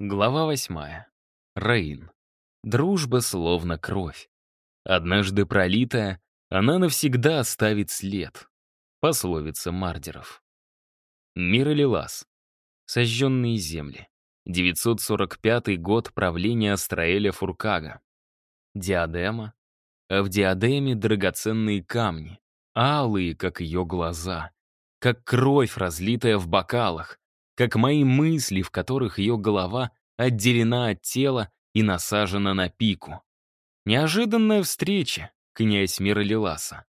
Глава восьмая. Рейн. Дружба словно кровь. Однажды пролитая, она навсегда оставит след. Пословица мардеров. Мир Лилас. Сожженные земли. 945 год правления Астраэля Фуркага. Диадема. А в диадеме драгоценные камни, алые, как ее глаза, как кровь, разлитая в бокалах, как мои мысли, в которых ее голова отделена от тела и насажена на пику. Неожиданная встреча, князь Миралиласа.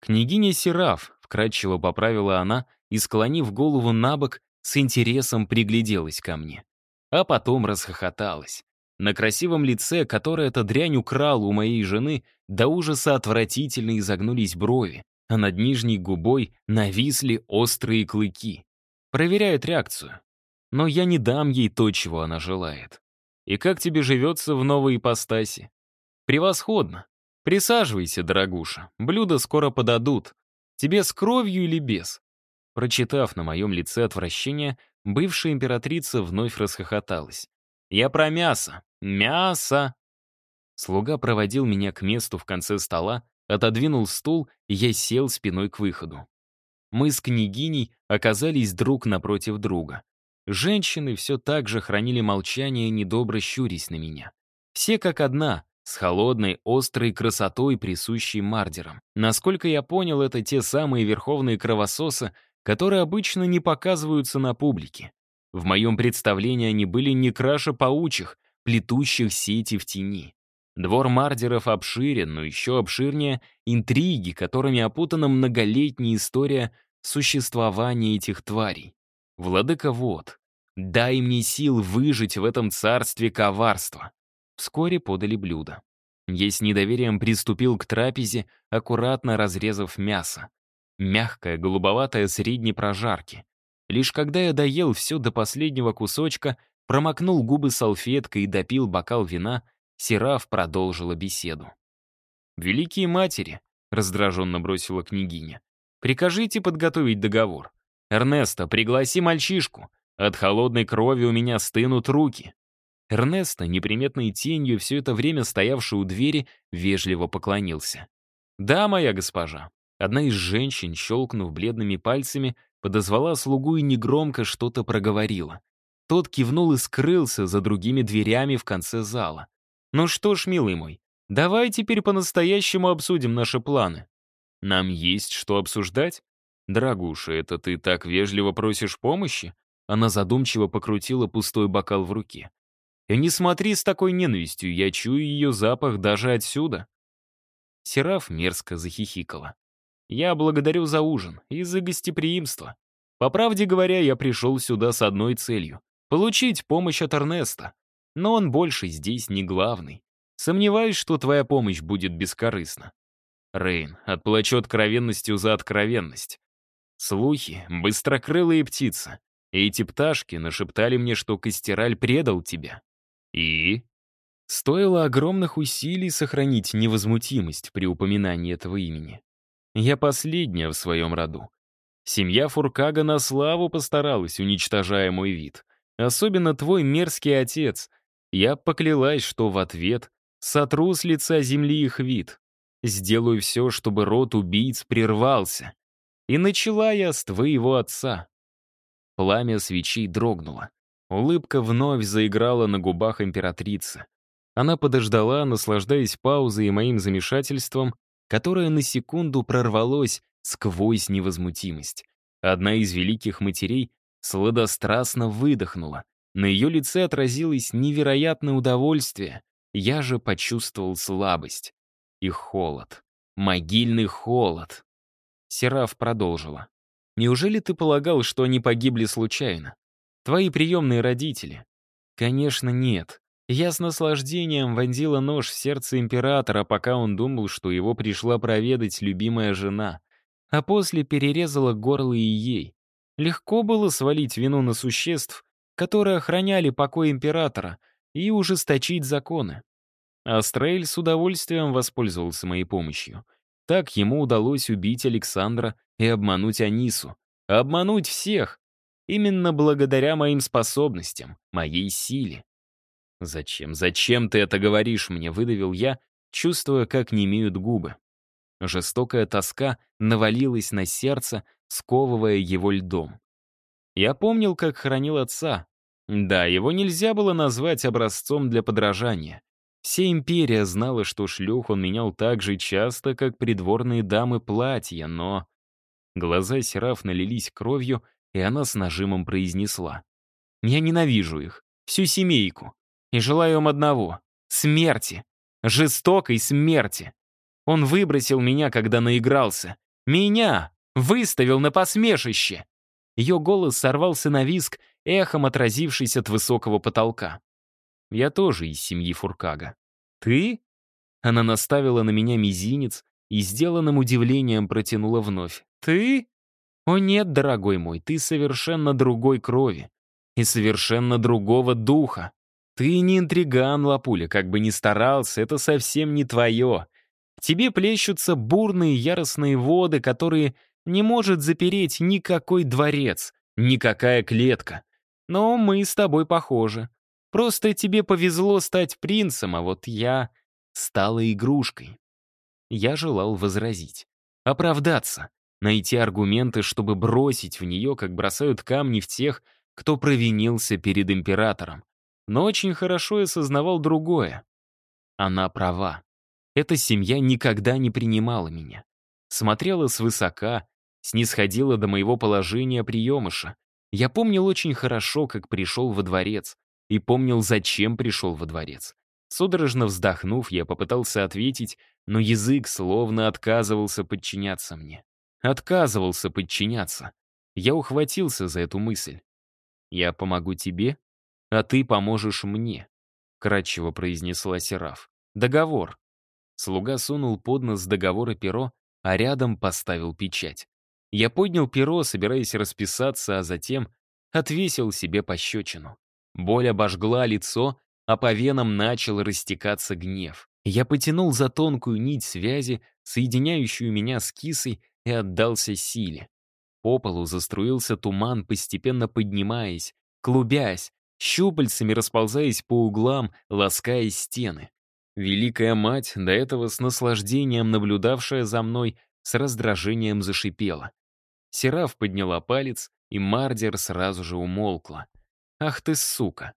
Княгиня Сераф, вкратчиво поправила она и, склонив голову на бок, с интересом пригляделась ко мне. А потом расхохоталась. На красивом лице, которое эта дрянь украла у моей жены, до ужаса отвратительно изогнулись брови, а над нижней губой нависли острые клыки. Проверяет реакцию. Но я не дам ей то, чего она желает. И как тебе живется в новой ипостаси? Превосходно. Присаживайся, дорогуша. Блюда скоро подадут. Тебе с кровью или без? Прочитав на моем лице отвращение, бывшая императрица вновь расхохоталась. «Я про мясо! Мясо!» Слуга проводил меня к месту в конце стола, отодвинул стул, и я сел спиной к выходу мы с княгиней оказались друг напротив друга. Женщины все так же хранили молчание, недобро щурясь на меня. Все как одна, с холодной, острой красотой, присущей мардерам. Насколько я понял, это те самые верховные кровососы, которые обычно не показываются на публике. В моем представлении они были не краше паучих, плетущих сети в тени. Двор Мардеров обширен, но еще обширнее интриги, которыми опутана многолетняя история существования этих тварей. Владыка вот, дай мне сил выжить в этом царстве коварства. Вскоре подали блюдо. Я с недоверием приступил к трапезе, аккуратно разрезав мясо. Мягкое, голубоватое средней прожарки. Лишь когда я доел все до последнего кусочка, промокнул губы салфеткой и допил бокал вина, Сераф продолжила беседу. «Великие матери», — раздраженно бросила княгиня, — «прикажите подготовить договор. Эрнеста, пригласи мальчишку. От холодной крови у меня стынут руки». Эрнеста, неприметной тенью, все это время стоявший у двери, вежливо поклонился. «Да, моя госпожа». Одна из женщин, щелкнув бледными пальцами, подозвала слугу и негромко что-то проговорила. Тот кивнул и скрылся за другими дверями в конце зала. Ну что ж, милый мой, давай теперь по-настоящему обсудим наши планы. Нам есть что обсуждать? Драгуша, это ты так вежливо просишь помощи? Она задумчиво покрутила пустой бокал в руке. И не смотри с такой ненавистью, я чую ее запах даже отсюда. Сераф мерзко захихикала. Я благодарю за ужин и за гостеприимство. По правде говоря, я пришел сюда с одной целью — получить помощь от Эрнеста. Но он больше здесь не главный. Сомневаюсь, что твоя помощь будет бескорыстна. Рейн, отплачу откровенностью за откровенность. Слухи, быстрокрылые птицы. Эти пташки нашептали мне, что Костераль предал тебя. И? Стоило огромных усилий сохранить невозмутимость при упоминании этого имени. Я последняя в своем роду. Семья Фуркага на славу постаралась, уничтожая мой вид. Особенно твой мерзкий отец — я поклялась, что в ответ сотру с лица земли их вид. Сделаю все, чтобы род убийц прервался. И начала я с твоего отца. Пламя свечей дрогнуло. Улыбка вновь заиграла на губах императрицы. Она подождала, наслаждаясь паузой и моим замешательством, которое на секунду прорвалось сквозь невозмутимость. Одна из великих матерей сладострастно выдохнула, на ее лице отразилось невероятное удовольствие. Я же почувствовал слабость. И холод. Могильный холод. Сераф продолжила. «Неужели ты полагал, что они погибли случайно? Твои приемные родители?» «Конечно, нет. Я с наслаждением вонзила нож в сердце императора, пока он думал, что его пришла проведать любимая жена, а после перерезала горло и ей. Легко было свалить вину на существ, которые охраняли покой императора, и ужесточить законы. Астрель с удовольствием воспользовался моей помощью. Так ему удалось убить Александра и обмануть Анису. Обмануть всех! Именно благодаря моим способностям, моей силе. «Зачем, зачем ты это говоришь мне?» — выдавил я, чувствуя, как немеют губы. Жестокая тоска навалилась на сердце, сковывая его льдом. Я помнил, как хоронил отца. Да, его нельзя было назвать образцом для подражания. Вся империя знала, что шлюх он менял так же часто, как придворные дамы платья, но... Глаза Сераф налились кровью, и она с нажимом произнесла. «Я ненавижу их, всю семейку, и желаю им одного — смерти, жестокой смерти. Он выбросил меня, когда наигрался. Меня выставил на посмешище!» Ее голос сорвался на виск, эхом отразившись от высокого потолка. «Я тоже из семьи Фуркага». «Ты?» Она наставила на меня мизинец и сделанным удивлением протянула вновь. «Ты?» «О нет, дорогой мой, ты совершенно другой крови и совершенно другого духа. Ты не интриган, Лапуля, как бы ни старался, это совсем не твое. Тебе плещутся бурные яростные воды, которые не может запереть никакой дворец, никакая клетка. Но мы с тобой похожи. Просто тебе повезло стать принцем, а вот я стала игрушкой. Я желал возразить. Оправдаться. Найти аргументы, чтобы бросить в нее, как бросают камни в тех, кто провинился перед императором. Но очень хорошо я осознавал другое. Она права. Эта семья никогда не принимала меня. Смотрела свысока, снисходила до моего положения приемыша. Я помнил очень хорошо, как пришел во дворец, и помнил, зачем пришел во дворец. Судорожно вздохнув, я попытался ответить, но язык словно отказывался подчиняться мне. Отказывался подчиняться. Я ухватился за эту мысль. «Я помогу тебе, а ты поможешь мне», — кратчево произнесла Сераф. «Договор». Слуга сунул под нос договора перо, а рядом поставил печать. Я поднял перо, собираясь расписаться, а затем отвесил себе пощечину. Боль обожгла лицо, а по венам начал растекаться гнев. Я потянул за тонкую нить связи, соединяющую меня с кисой, и отдался силе. По полу заструился туман, постепенно поднимаясь, клубясь, щупальцами расползаясь по углам, лаская стены. Великая мать, до этого с наслаждением наблюдавшая за мной, с раздражением зашипела. Сераф подняла палец, и Мардер сразу же умолкла. «Ах ты сука!»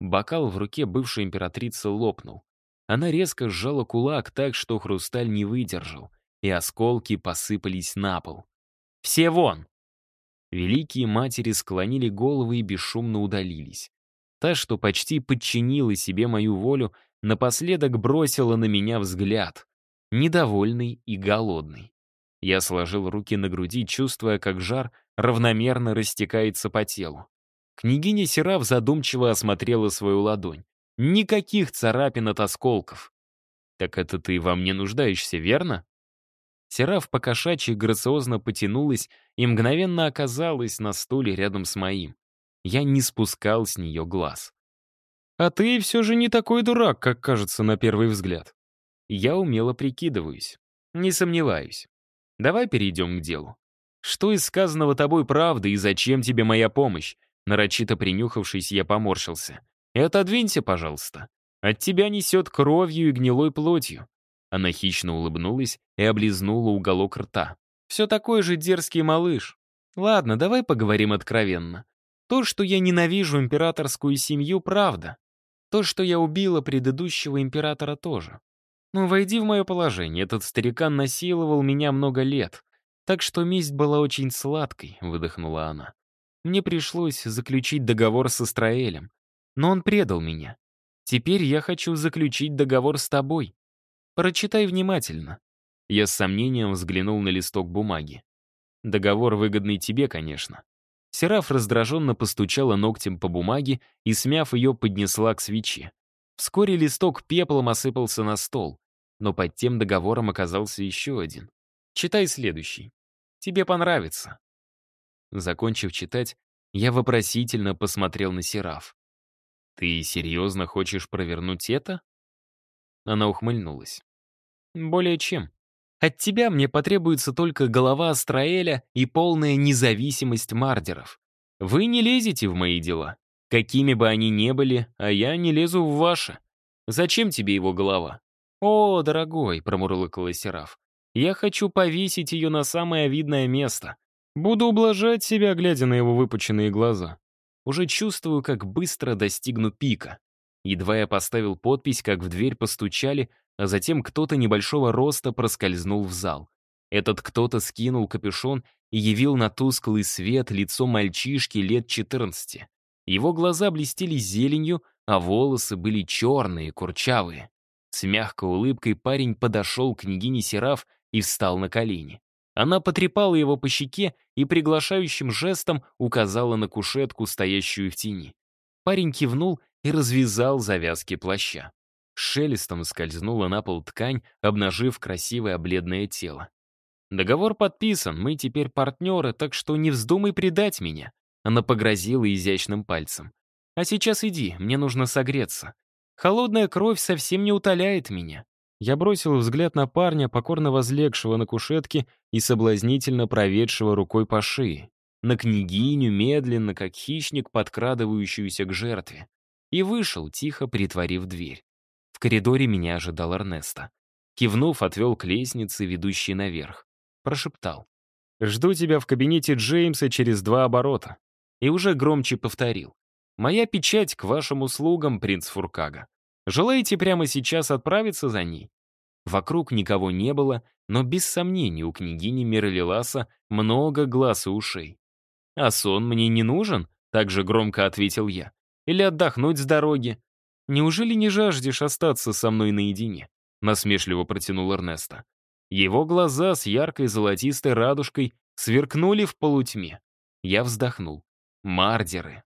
Бокал в руке бывшей императрицы лопнул. Она резко сжала кулак так, что хрусталь не выдержал, и осколки посыпались на пол. «Все вон!» Великие матери склонили головы и бесшумно удалились. Та, что почти подчинила себе мою волю, напоследок бросила на меня взгляд, недовольный и голодный. Я сложил руки на груди, чувствуя, как жар равномерно растекается по телу. Княгиня Сераф задумчиво осмотрела свою ладонь. Никаких царапин от осколков. «Так это ты во мне нуждаешься, верно?» Сераф покошачьи грациозно потянулась и мгновенно оказалась на стуле рядом с моим. Я не спускал с нее глаз. «А ты все же не такой дурак, как кажется на первый взгляд». Я умело прикидываюсь. Не сомневаюсь. Давай перейдем к делу. Что из сказанного тобой правды и зачем тебе моя помощь? Нарочито принюхавшись, я поморщился. И отодвинься, пожалуйста. От тебя несет кровью и гнилой плотью. Она хищно улыбнулась и облизнула уголок рта. Все такой же дерзкий малыш. Ладно, давай поговорим откровенно. То, что я ненавижу императорскую семью, правда. То, что я убила предыдущего императора, тоже. Но войди в мое положение, этот старикан насиловал меня много лет. Так что месть была очень сладкой, выдохнула она. Мне пришлось заключить договор с Астраэлем. Но он предал меня. Теперь я хочу заключить договор с тобой. Прочитай внимательно. Я с сомнением взглянул на листок бумаги. Договор выгодный тебе, конечно. Сераф раздраженно постучала ногтем по бумаге и, смяв ее, поднесла к свече. Вскоре листок пеплом осыпался на стол но под тем договором оказался еще один. Читай следующий. Тебе понравится. Закончив читать, я вопросительно посмотрел на Сераф. «Ты серьезно хочешь провернуть это?» Она ухмыльнулась. «Более чем. От тебя мне потребуется только голова Астраэля и полная независимость мардеров. Вы не лезете в мои дела, какими бы они ни были, а я не лезу в ваши. Зачем тебе его голова? «О, дорогой», — промурлыкала Сераф, — «я хочу повесить ее на самое видное место. Буду ублажать себя, глядя на его выпученные глаза. Уже чувствую, как быстро достигну пика». Едва я поставил подпись, как в дверь постучали, а затем кто-то небольшого роста проскользнул в зал. Этот кто-то скинул капюшон и явил на тусклый свет лицо мальчишки лет 14. Его глаза блестели зеленью, а волосы были черные, курчавые. С мягкой улыбкой парень подошел к княгине Сераф и встал на колени. Она потрепала его по щеке и приглашающим жестом указала на кушетку, стоящую в тени. Парень кивнул и развязал завязки плаща. Шелестом скользнула на пол ткань, обнажив красивое бледное тело. «Договор подписан, мы теперь партнеры, так что не вздумай предать меня», она погрозила изящным пальцем. «А сейчас иди, мне нужно согреться. Холодная кровь совсем не утоляет меня. Я бросил взгляд на парня, покорно возлегшего на кушетке и соблазнительно проведшего рукой по шее. На княгиню, медленно, как хищник, подкрадывающуюся к жертве. И вышел, тихо притворив дверь. В коридоре меня ожидал Эрнеста. Кивнув, отвел к лестнице, ведущей наверх. Прошептал. «Жду тебя в кабинете Джеймса через два оборота». И уже громче повторил. Моя печать к вашим услугам, принц Фуркага. Желаете прямо сейчас отправиться за ней?» Вокруг никого не было, но без сомнений у княгини Миралиласа много глаз и ушей. «А сон мне не нужен?» — также громко ответил я. «Или отдохнуть с дороги? Неужели не жаждешь остаться со мной наедине?» — насмешливо протянул Эрнеста. Его глаза с яркой золотистой радужкой сверкнули в полутьме. Я вздохнул. «Мардеры!»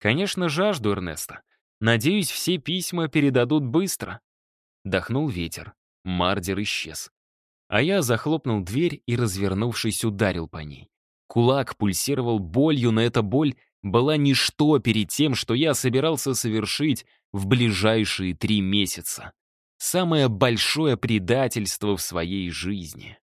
Конечно, жажду Эрнеста. Надеюсь, все письма передадут быстро. Дохнул ветер. Мардер исчез. А я захлопнул дверь и, развернувшись, ударил по ней. Кулак пульсировал болью, но эта боль была ничто перед тем, что я собирался совершить в ближайшие три месяца. Самое большое предательство в своей жизни.